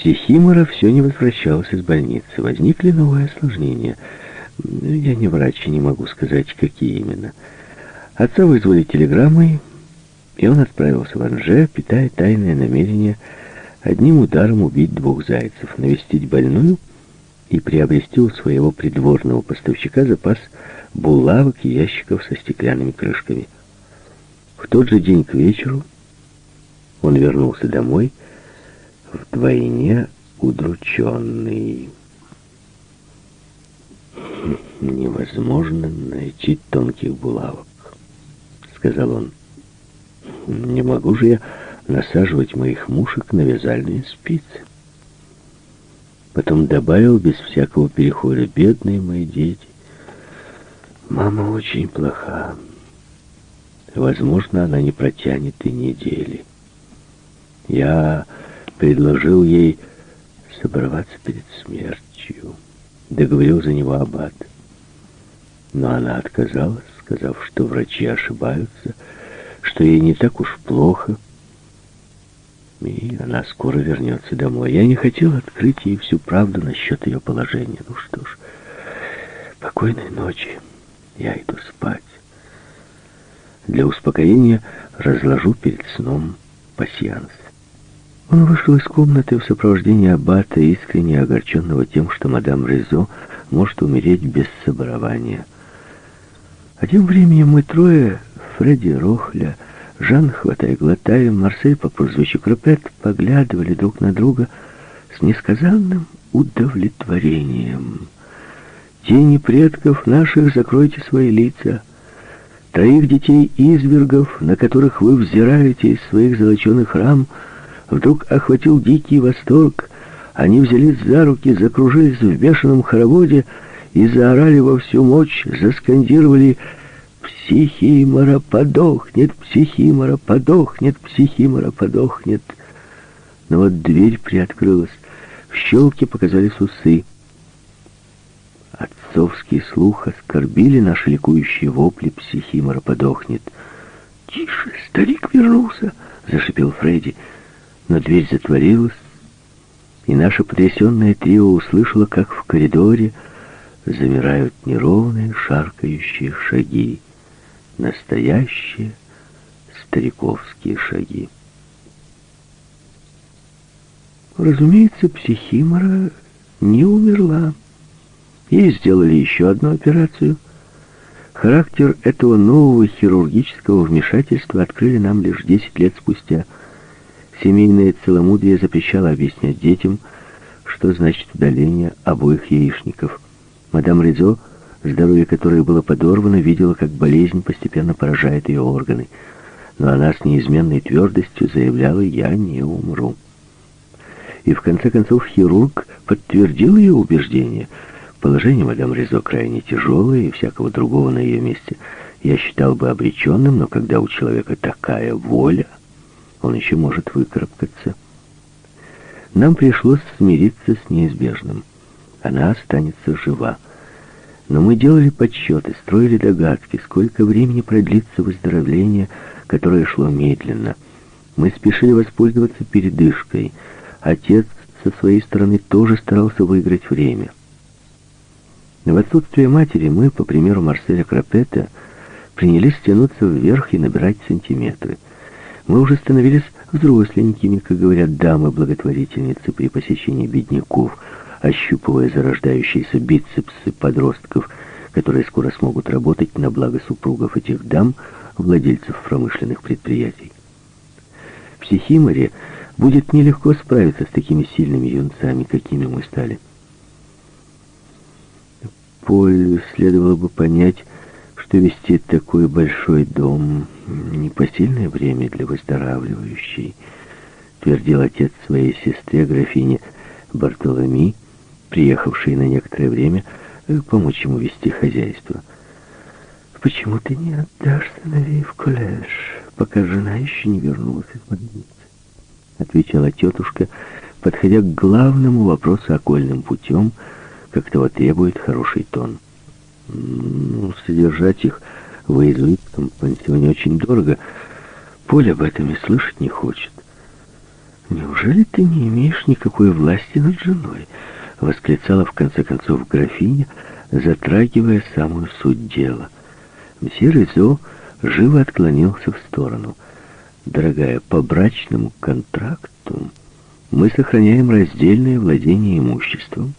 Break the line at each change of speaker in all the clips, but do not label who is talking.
Психимора все не возвращался из больницы. Возникли новые осложнения. Я не врач и не могу сказать, какие именно. Отца вызвали телеграммой, и он отправился в Анже, питая тайное намерение одним ударом убить двух зайцев, навестить больную и приобрести у своего придворного поставщика запас булавок и ящиков со стеклянными крышками. В тот же день к вечеру он вернулся домой, вдвойне удрученный. «Невозможно найти тонких булавок», — сказал он. «Не могу же я насаживать моих мушек на вязальные спицы». Потом добавил без всякого перехода, «Бедные мои дети, мама очень плоха. Возможно, она не протянет и недели. Я предложил ей собраться перед смертью. Договорил за него аббат. Но она отказалась, сказав, что врачи ошибаются, что ей не так уж плохо, и она скоро вернется домой. Я не хотел открыть ей всю правду насчет ее положения. Ну что ж, покойной ночи. Я иду спать. Для успокоения разложу перед сном пасьянс. Он вышел из комнаты в сопровождении аббата, искренне огорченного тем, что мадам Резо может умереть без соборования. А тем временем мы трое, Фредди Рохля, Жан, хватая глотая, Марсель по прозвищу Крапет, поглядывали друг на друга с несказанным удовлетворением. Тени предков наших закройте свои лица. Троих детей извергов, на которых вы взираете из своих золоченых рам, — Вдруг охватил дикий восторг. Они взялись за руки, закружились в бешеном хороводе и заорали во всю мощь, заскандировали «Психимора подохнет! Психимора подохнет! Психимора подохнет!» Но вот дверь приоткрылась. В щелке показались усы. Отцовский слух оскорбили наши ликующие вопли «Психимора подохнет!» «Тише, старик вернулся!» — зашипел Фредди но дверь затворилась, и наше потрясенное трио услышало, как в коридоре замирают неровные шаркающие шаги, настоящие стариковские шаги. Разумеется, психимора не умерла. Ей сделали еще одну операцию. Характер этого нового хирургического вмешательства открыли нам лишь 10 лет спустя – Семейное целомудрие запрещало объяснять детям, что значит удаление обоих яичников. Мадам Ризо, здоровье которой было подорвано, видела, как болезнь постепенно поражает ее органы. Но она с неизменной твердостью заявляла «я не умру». И в конце концов хирург подтвердил ее убеждение. Положение мадам Ризо крайне тяжелое, и всякого другого на ее месте я считал бы обреченным, но когда у человека такая воля... Он еще может выкарабкаться. Нам пришлось смириться с неизбежным. Она останется жива. Но мы делали подсчеты, строили догадки, сколько времени продлится выздоровление, которое шло медленно. Мы спешили воспользоваться передышкой. Отец со своей стороны тоже старался выиграть время. В отсутствие матери мы, по примеру Марселя Крапета, принялись тянуться вверх и набирать сантиметры — мы уже становились взросленькими, как говорят дамы-благотворительницы при посещении бедняков, ощупывая зарождающиеся бицепсы подростков, которые скоро смогут работать на благо супругов этих дам, владельцев промышленных предприятий. В Психиморе будет нелегко справиться с такими сильными юнцами, какими мы стали. Поль следовало бы понять, что вести такой большой дом — непосильное время для выздоравливающей, твердил отец своей сестре, графине Бартоломи, приехавшей на некоторое время э, помочь ему вести хозяйство. «Почему ты не отдашь сыновей в колледж, пока жена еще не вернулась из больницы?» Отвечала тетушка, подходя к главному вопросу окольным путем, как того требует хороший тон. Ну, содержать их в иезуитском пансионе очень дорого. Поле об этом и слышать не хочет. «Неужели ты не имеешь никакой власти над женой?» — восклицала в конце концов графиня, затрагивая самую суть дела. Мсье Резо живо отклонился в сторону. «Дорогая, по брачному контракту мы сохраняем раздельное владение имуществом,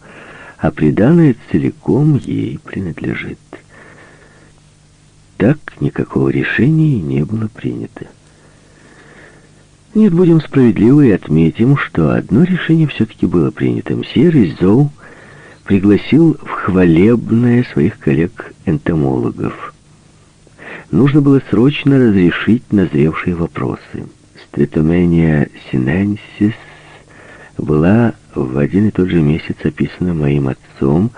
а приданное целиком ей принадлежит. Так никакого решения не было принято. Нет, будем справедливы и отметим, что одно решение все-таки было принято. Мсье Резоу пригласил в хвалебное своих коллег-энтомологов. Нужно было срочно разрешить назревшие вопросы. Стритомения синенсис была в один и тот же месяц описана моим отцом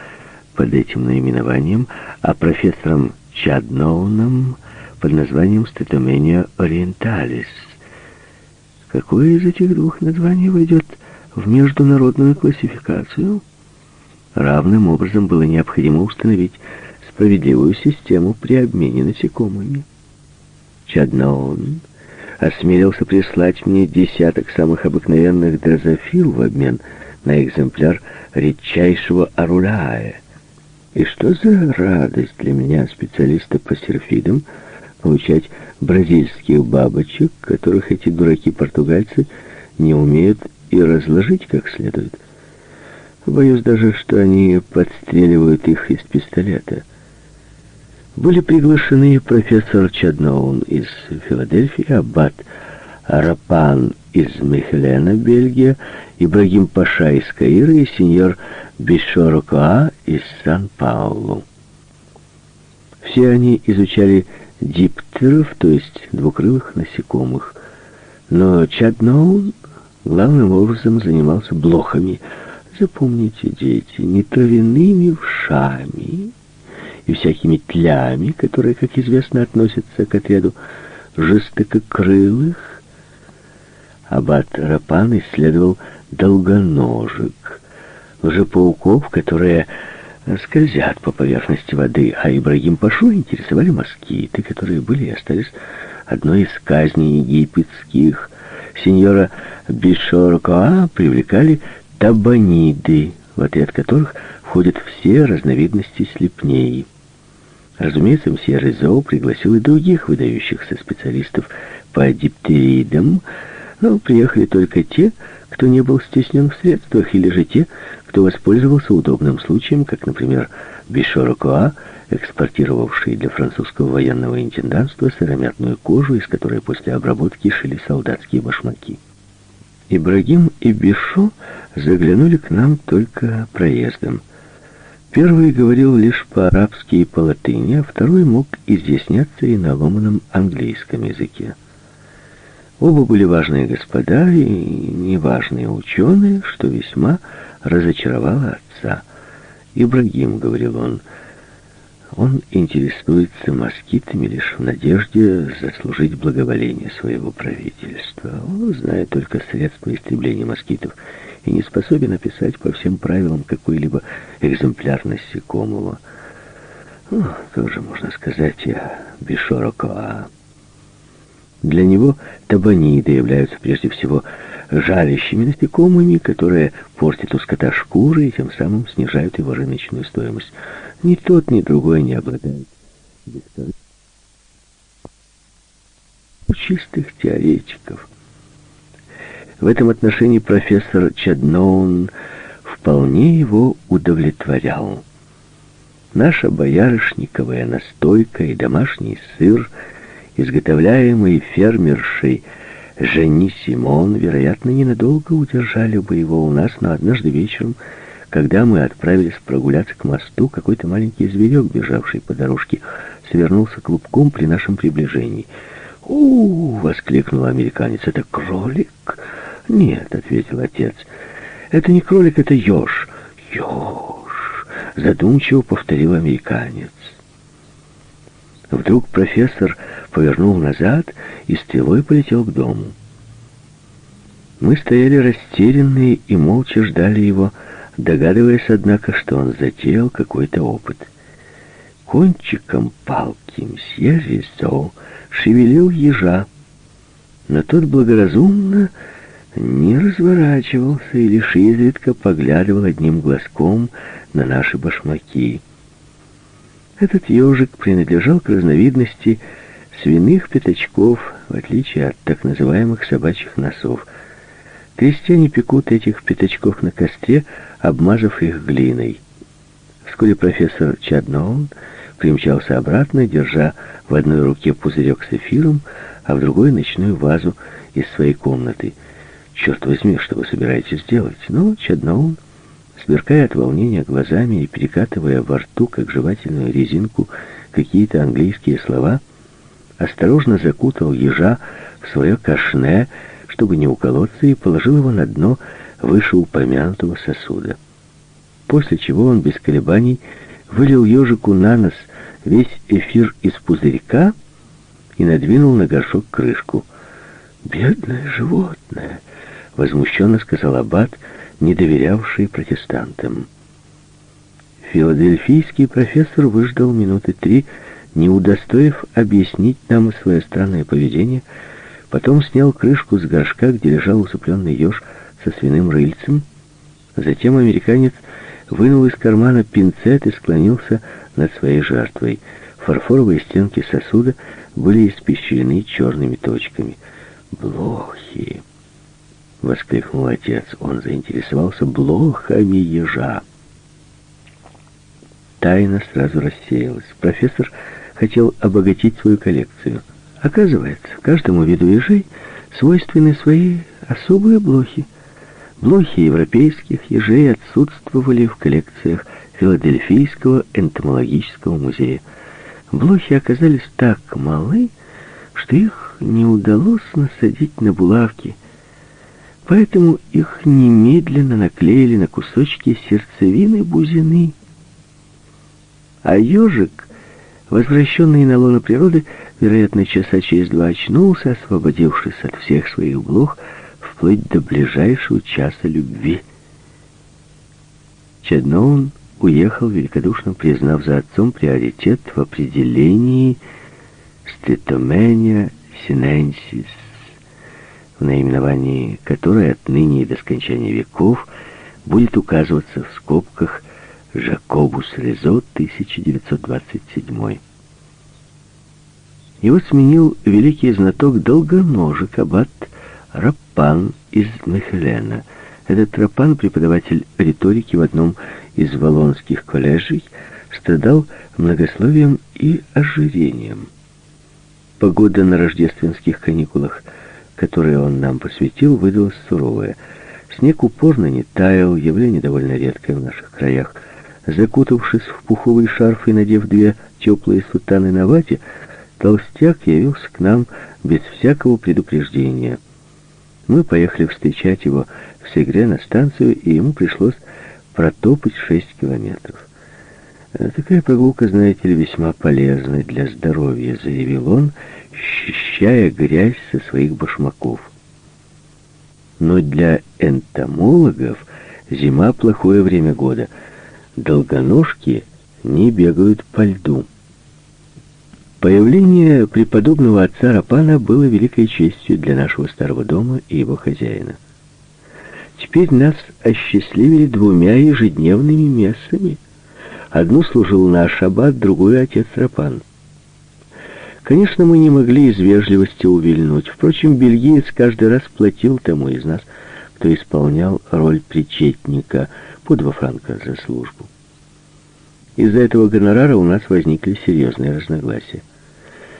под этим наименованием, а профессором Чадноуном под названием Стритомения ориенталис — Какое из этих двух названий войдет в международную классификацию? Равным образом было необходимо установить справедливую систему при обмене насекомыми. Чаднаон осмелился прислать мне десяток самых обыкновенных дрозофил в обмен на экземпляр редчайшего аруляя. И что за радость для меня, специалиста по серфидам, получать бразильских бабочек, которых эти дураки-португальцы не умеют и разложить как следует. Боюсь даже, что они подстреливают их из пистолета. Были приглашены профессор Чадноун из Филадельфии, аббат Арапан из Мехелена, Бельгия, Ибрагим Паша из Каира и сеньор Бишорокоа из Сан-Паулу. Все они изучали диптеров, то есть двукрылых насекомых. Но Чадноун главным образом занимался блохами. Запомните, дети, не травяными вшами и всякими тлями, которые, как известно, относятся к отряду жестококрылых. Аббат Рапан исследовал долгоножек, лжепауков, которые скользят по поверхности воды, а Ибрагим Пашу интересовали москиты, которые были и остались одной из казней египетских. Сеньора Бишоркоа привлекали табаниды, в отряд которых входят все разновидности слепней. Разумеется, мсье Резоу пригласил и других выдающихся специалистов по диптеридам, но приехали только те, кто не был стеснен в средствах, или же те, кто воспользовался удобным случаем, как, например, Бишорокоа, экспортировавший для французского военного интендантства сыромятную кожу, из которой после обработки шили солдатские башмаки. Ибрагим и Бишо заглянули к нам только проездом. Первый говорил лишь по-арабски и по-латыни, а второй мог изъясняться и на ломаном английском языке. Оба были важные господа и неважные ученые, что весьма разочаровало отца. «Ибрагим», — говорил он, — «он интересуется москитами лишь в надежде заслужить благоволение своего правительства. Он знает только средства истребления москитов и не способен описать по всем правилам какой-либо экземпляр насекомого. Ну, тоже можно сказать о Бишорокоа». Для него табаниды являются прежде всего жалящими насекомыми, которые портят у скота шкуры и тем самым снижают его рыночную стоимость. Ни тот, ни другой не обладает чистых теоретиков. В этом отношении профессор Чадноун вполне его удовлетворял. Наша боярышниковая настойка и домашний сыр — изготовляемый фермершей Жени Симон, вероятно, ненадолго удержали бы его у нас, но однажды вечером, когда мы отправились прогуляться к мосту, какой-то маленький зверек, бежавший по дорожке, свернулся клубком при нашем приближении. «У-у-у!» — воскликнул американец. «Это кролик?» «Нет», — ответил отец. «Это не кролик, это еж». «Еж!» — задумчиво повторил американец. Вдруг профессор повернул назад и стрелой полетел к дому. Мы стояли растерянные и молча ждали его, догадываясь, однако, что он затеял какой-то опыт. Кончиком палки мсье Ризо шевелил ежа, но тот благоразумно не разворачивался и лишь изредка поглядывал одним глазком на наши башмаки. Этот ежик принадлежал к разновидности свиных пятачков, в отличие от так называемых собачьих носов. Крестьяне пекут этих пятачков на костре, обмазав их глиной. Вскоре профессор Чадноун примчался обратно, держа в одной руке пузырек с эфиром, а в другой ночную вазу из своей комнаты. «Черт возьми, что вы собираетесь делать?» Ну, Чадноун, сверкая от волнения глазами и перекатывая во рту, как жевательную резинку, какие-то английские слова, осторожно закутал ежа в свое кашне, чтобы не уколоться, и положил его на дно вышеупомянутого сосуда. После чего он без колебаний вылил ежику на нос весь эфир из пузырька и надвинул на горшок крышку. «Бедное животное!» — возмущенно сказал Аббат, не доверявший протестантам. Филадельфийский профессор выждал минуты три, не удостоив объяснить нам свое странное поведение, потом снял крышку с горшка, где лежал усыпленный еж со свиным рыльцем. Затем американец вынул из кармана пинцет и склонился над своей жертвой. Фарфоровые стенки сосуда были испещрены черными точками. «Блохи!» — воскликнул отец. Он заинтересовался блохами ежа. Тайна сразу рассеялась. Профессор хотел обогатить свою коллекцию. Оказывается, каждому виду ежей свойственны свои особые блохи. Блохи европейских ежей отсутствовали в коллекциях Филадельфийского энтомологического музея. Блохи оказались так малы, что их не удалось насадить на булавки, поэтому их немедленно наклеили на кусочки сердцевины бузины. А ежик, возвращенный на лоно природы, вероятно, часа через два очнулся, освободившись от всех своих блох, вплоть до ближайшего часа любви. Чадноун уехал, великодушно признав за отцом приоритет в определении стетомения синенсис, наименовании которой отныне и до скончания веков будет указываться в скобках Жакобус Резо 1927. Его сменил великий знаток долгоножек Аббат Рапан из Мехелена. Этот Рапан, преподаватель риторики в одном из валонских колледжей, страдал многословием и ожирением. Погода на рождественских каникулах, которые он нам посвятил, выдалась суровая. Снег упорно не таял, явление довольно редкое в наших краях. Закутавшись в пуховый шарф и надев две теплые сутаны на вате, толстяк явился к нам без всякого предупреждения — мы поехали встречать его в Сегре на станцию, и ему пришлось протопать шесть километров. «Э, «Такая прогулка, знаете ли, весьма полезна для здоровья», — заявил он, счищая грязь со своих башмаков. Но для энтомологов зима — плохое время года. Долгоножки не бегают по льду. Появление преподобного отца Рапана было великой честью для нашего старого дома и его хозяина. Теперь нас осчастливили двумя ежедневными мессами. Одну служил наш аббат, другую отец Рапан. Конечно, мы не могли из вежливости увильнуть. Впрочем, бельгиец каждый раз платил тому из нас, кто исполнял роль причетника по два франка за службу. Из-за этого гонорара у нас возникли серьезные разногласия.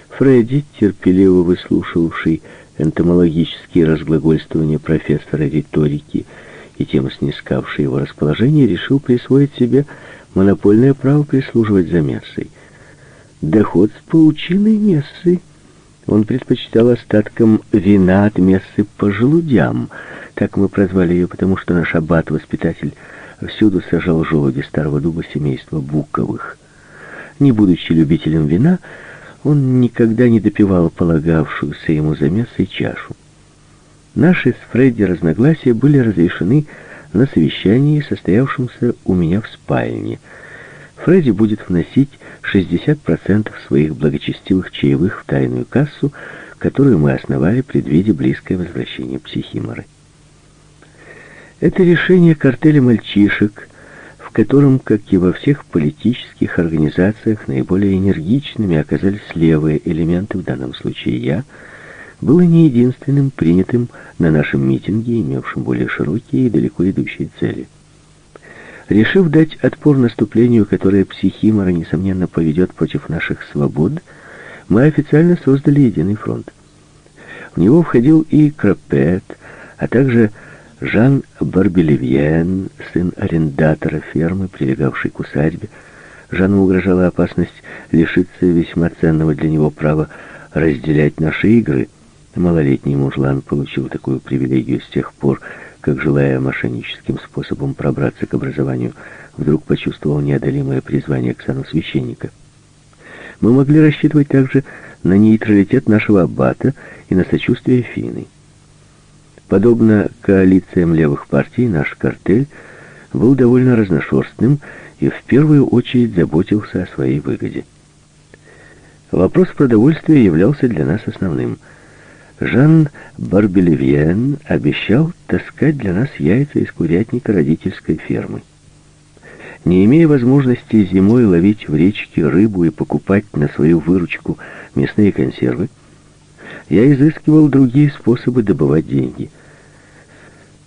Фредди, терпеливо выслушавший энтомологические разглагольствования профессора риторики и тем снискавший его расположение, решил присвоить себе монопольное право прислуживать за мессой. Доход с паучиной мессы он предпочитал остаткам вина от мессы по желудям. Так мы прозвали ее, потому что наш аббат-воспитатель всюду сажал желуди старого дуба семейства Буковых. Не будучи любителем вина, он никогда не допивал полагавшуюся ему за мясо чашу. Наши с Фредди разногласия были разрешены на совещании, состоявшемся у меня в спальне. Фредди будет вносить 60% своих благочестивых чаевых в тайную кассу, которую мы основали, предвидя близкое возвращение психиморы. Это решение картеля мальчишек, в котором, как и во всех политических организациях, наиболее энергичными оказались левые элементы, в данном случае я, было не единственным принятым на нашем митинге, имевшим более широкие и далеко идущие цели. Решив дать отпор наступлению, которое психимора, несомненно, поведет против наших свобод, мы официально создали единый фронт. В него входил и Крапет, а также Жан Барбелевьен, сын арендатора фермы, прилегавший к усадьбе. Жану угрожала опасность лишиться весьма ценного для него права разделять наши игры. Малолетний мужлан получил такую привилегию с тех пор, как, желая мошенническим способом пробраться к образованию, вдруг почувствовал неодолимое призвание к сану священника. Мы могли рассчитывать также на нейтралитет нашего аббата и на сочувствие Фины. Подобно коалициям левых партий, наш картель был довольно разношерстным и в первую очередь заботился о своей выгоде. Вопрос продовольствия являлся для нас основным – Жан Барбелевьен обещал таскать для нас яйца из курятника родительской фермы. Не имея возможности зимой ловить в речке рыбу и покупать на свою выручку мясные консервы, я изыскивал другие способы добывать деньги.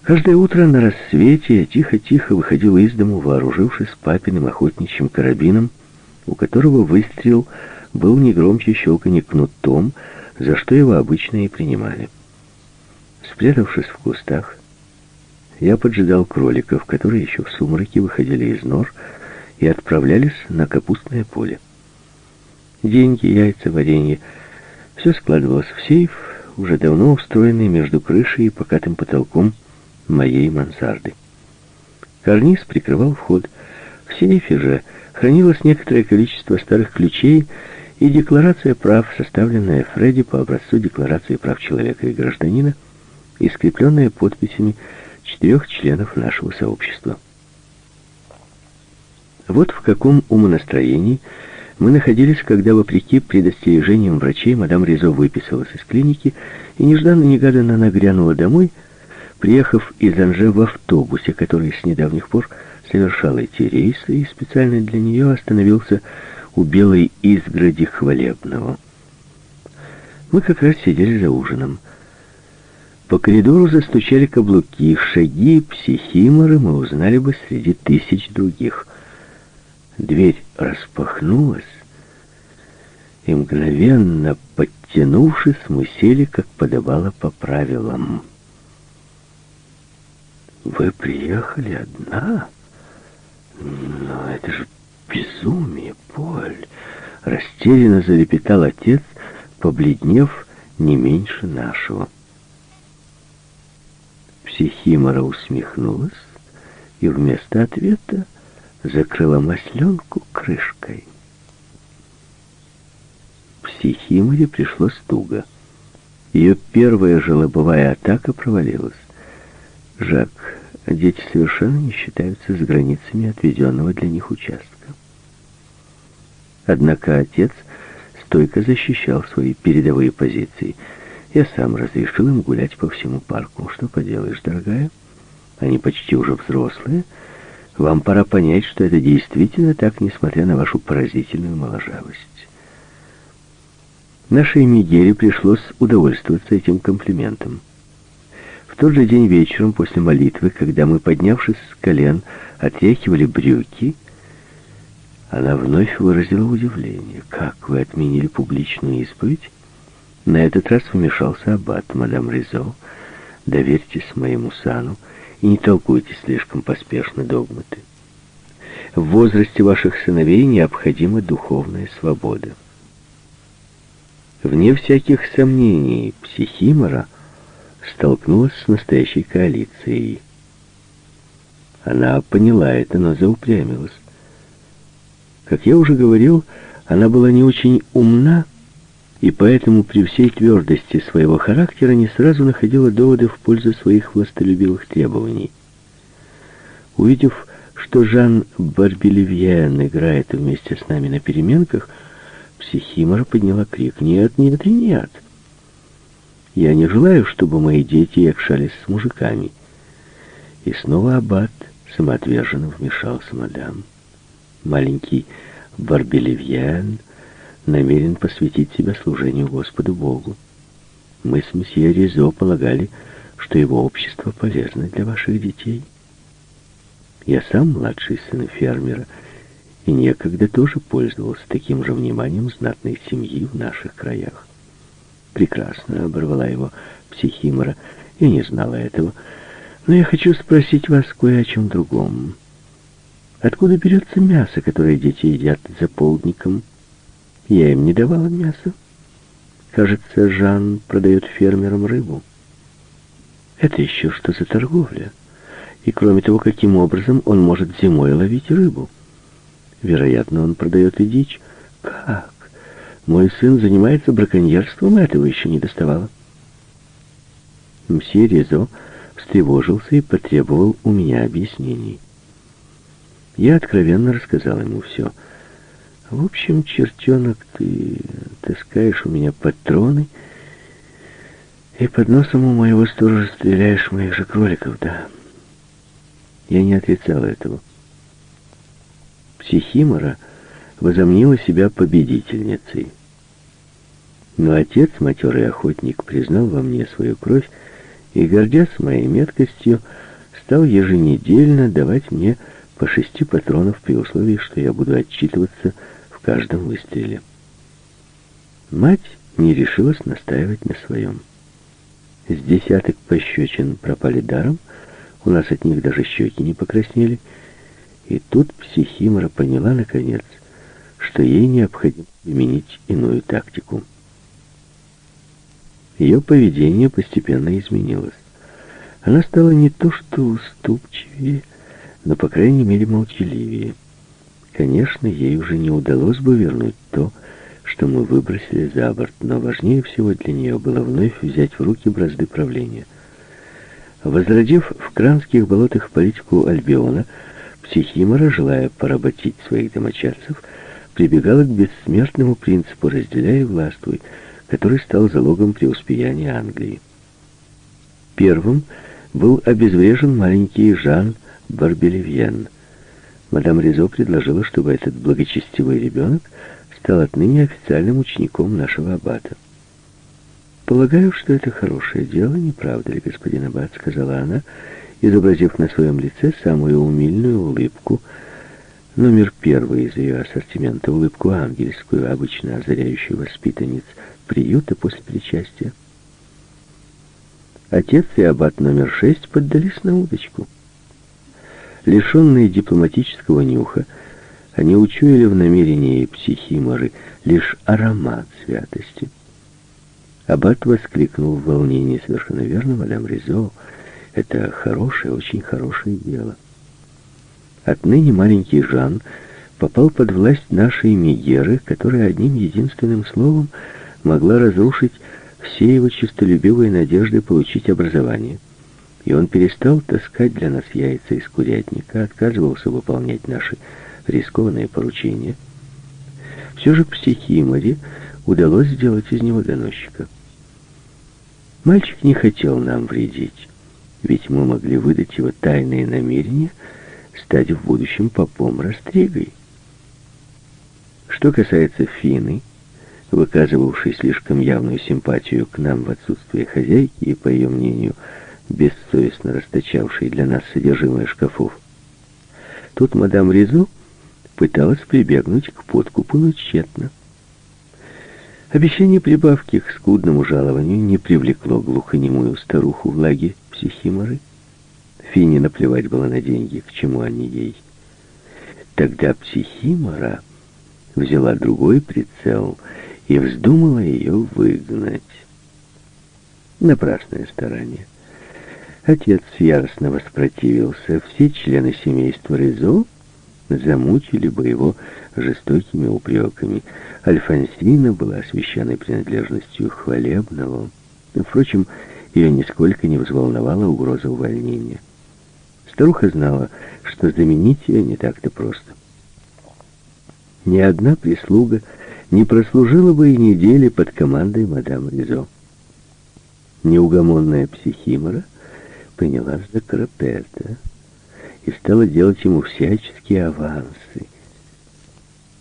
Каждое утро на рассвете я тихо-тихо выходил из дому, вооружившись папиным охотничьим карабином, у которого выстрел был не громче щелканье кнутом, за что его обычно и принимали. Спрятавшись в кустах, я поджидал кроликов, которые еще в сумраке выходили из нор и отправлялись на капустное поле. Деньги, яйца, варенье — все складывалось в сейф, уже давно устроенный между крышей и покатым потолком моей мансарды. Карниз прикрывал вход. В сейфе же хранилось некоторое количество старых ключей и декларация прав, составленная Фредди по образцу декларации прав человека и гражданина и скрепленная подписями четырех членов нашего сообщества. Вот в каком умонастроении мы находились, когда, вопреки предостережениям врачей, мадам Ризо выписалась из клиники и нежданно-негаданно нагрянула домой, приехав из Анже в автобусе, который с недавних пор совершал эти рейсы и специально для нее остановился у белой изгороди хвалебного. Мы как раз сидели за ужином. По коридору застучали каблуки, шаги психиморы мы узнали бы среди тысяч других. Дверь распахнулась, и мгновенно, подтянувшись, мы сели, как подобало по правилам. «Вы приехали одна? Но это же безумие, Поль!» Растерянно залепетал отец, побледнев не меньше нашего. Психимора усмехнулась и вместо ответа закрыла масленку крышкой. Психиморе пришлось туго. Ее первая же атака провалилась. Жак, дети совершенно не считаются с границами отведенного для них участка. Однако отец стойко защищал свои передовые позиции. Я сам разрешил им гулять по всему парку. Что поделаешь, дорогая? Они почти уже взрослые. Вам пора понять, что это действительно так, несмотря на вашу поразительную моложавость. Нашей Мигере пришлось удовольствоваться этим комплиментом. В тот же день вечером после молитвы, когда мы, поднявшись с колен, отряхивали брюки, она вновь выразила удивление. «Как вы отменили публичную исповедь?» На этот раз вмешался аббат, мадам Ризо. «Доверьтесь моему сану и не толкуйте слишком поспешно догматы. В возрасте ваших сыновей необходима духовная свобода». Вне всяких сомнений, психимора столкнулась с настоящей коалицией. Она поняла это, но заупрямилась. Как я уже говорил, она была не очень умна, и поэтому при всей твердости своего характера не сразу находила доводы в пользу своих властолюбивых требований. Увидев, что Жан Барбелевьен играет вместе с нами на переменках, психимора подняла крик «Нет, нет и нет!» Я не желаю, чтобы мои дети якшались с мужиками. И снова аббат самоотверженно вмешался, мадам. Маленький Барбелевьян намерен посвятить себя служению Господу Богу. Мы с месье Ризо полагали, что его общество полезно для ваших детей. Я сам младший сын фермера, и некогда тоже пользовался таким же вниманием знатной семьи в наших краях. Прекрасно оборвала его психимора. Я не знала этого. Но я хочу спросить вас кое о чем другом. Откуда берется мясо, которое дети едят за полдником? Я им не давала мяса. Кажется, Жан продает фермерам рыбу. Это еще что за торговля? И кроме того, каким образом он может зимой ловить рыбу? Вероятно, он продает и дичь. Как? Мой сын занимается браконьерством, а этого еще не доставало. Мсье Резо встревожился и потребовал у меня объяснений. Я откровенно рассказал ему все. В общем, чертенок, ты таскаешь у меня патроны и под носом у моего сторожа стреляешь моих же кроликов, да. Я не отрицал этого. Психимора возомнила себя победительницей. Но отец, матерый охотник, признал во мне свою кровь и, гордясь моей меткостью, стал еженедельно давать мне по шести патронов при условии, что я буду отчитываться в каждом выстреле. Мать не решилась настаивать на своем. С десяток пощечин пропали даром, у нас от них даже щеки не покраснели, и тут психимора поняла, наконец, что ей необходимо применить иную тактику. Ее поведение постепенно изменилось. Она стала не то что уступчивее, но, по крайней мере, молчаливее. Конечно, ей уже не удалось бы вернуть то, что мы выбросили за борт, но важнее всего для нее было вновь взять в руки бразды правления. Возродив в кранских болотах политику Альбиона, Психимора, желая поработить своих домочадцев, прибегала к бессмертному принципу «разделяй и властвуй», который стал залогом преуспеяния Англии. Первым был обезврежен маленький Жан Барбелевьен. Мадам Ризо предложила, чтобы этот благочестивый ребенок стал отныне официальным учеником нашего аббата. «Полагаю, что это хорошее дело, не правда ли, господин аббат?» — сказала она, изобразив на своем лице самую умильную улыбку, номер первый из ее ассортимента, улыбку ангельскую, обычно озаряющую воспитанниц приюта после причастия. Отец и аббат номер шесть поддались на удочку. Лишенные дипломатического нюха, они учуяли в намерении психиморы лишь аромат святости. Аббат воскликнул в волнении совершенно верно, мадам Ризо, это хорошее, очень хорошее дело. Отныне маленький Жан попал под власть нашей Мегеры, которая одним единственным словом могла разрушить все его честолюбивые надежды получить образование. И он перестал таскать для нас яйца из курятника, отказывался выполнять наши рискованные поручения. Все же психиморе удалось сделать из него доносчика. Мальчик не хотел нам вредить, ведь мы могли выдать его тайные намерения стать в будущем попом Растригой. Что касается Фины, выказывавшей слишком явную симпатию к нам в отсутствие хозяйки и, по ее мнению, бессовестно расточавшей для нас содержимое шкафов. Тут мадам Ризо пыталась прибегнуть к подкупу, но тщетно. Обещание прибавки к скудному жалованию не привлекло глухонемую старуху в лаге психиморы. Фине наплевать было на деньги, к чему они ей. Тогда психимора взяла другой прицел и вздумала ее выгнать. Напрасное старание. Отец яростно воспротивился. Все члены семейства Резо замучили бы его жестокими упреками. Альфонсина была освященной принадлежностью хвалебного. Впрочем, ее нисколько не взволновала угроза увольнения. Старуха знала, что заменить ее не так-то просто. Ни одна прислуга не прослужила бы и недели под командой мадам Ризо. Неугомонная психимора принялась за Крапета и стала делать ему всяческие авансы.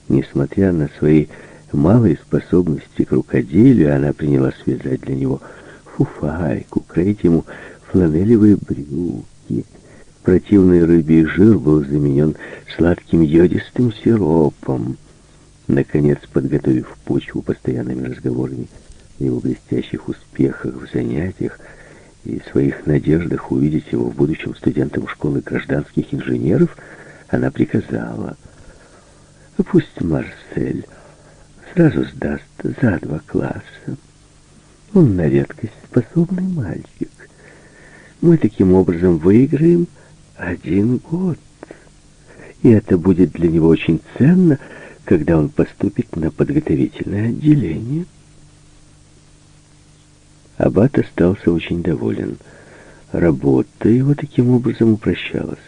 Несмотря на свои малые способности к рукоделию, она принялась связать для него фуфайку, кроить ему фланелевые брюки. Противный рыбий жир был заменен сладким йодистым сиропом. Наконец, подготовив почву постоянными разговорами о его блестящих успехах в занятиях и своих надеждах увидеть его в будущем студентом школы гражданских инженеров, она приказала, пусть Марсель сразу сдаст за два класса. Он на редкость способный мальчик. Мы таким образом выиграем один год. И это будет для него очень ценно, когда он поступит на подготовительное отделение. Аббат остался очень доволен. Работа его таким образом упрощалась.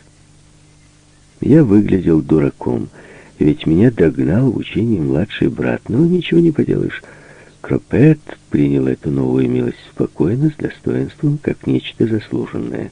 Я выглядел дураком, ведь меня догнал в учении младший брат, но ничего не поделаешь. Кропет принял эту новую милость спокойно, с достоинством, как нечто заслуженное.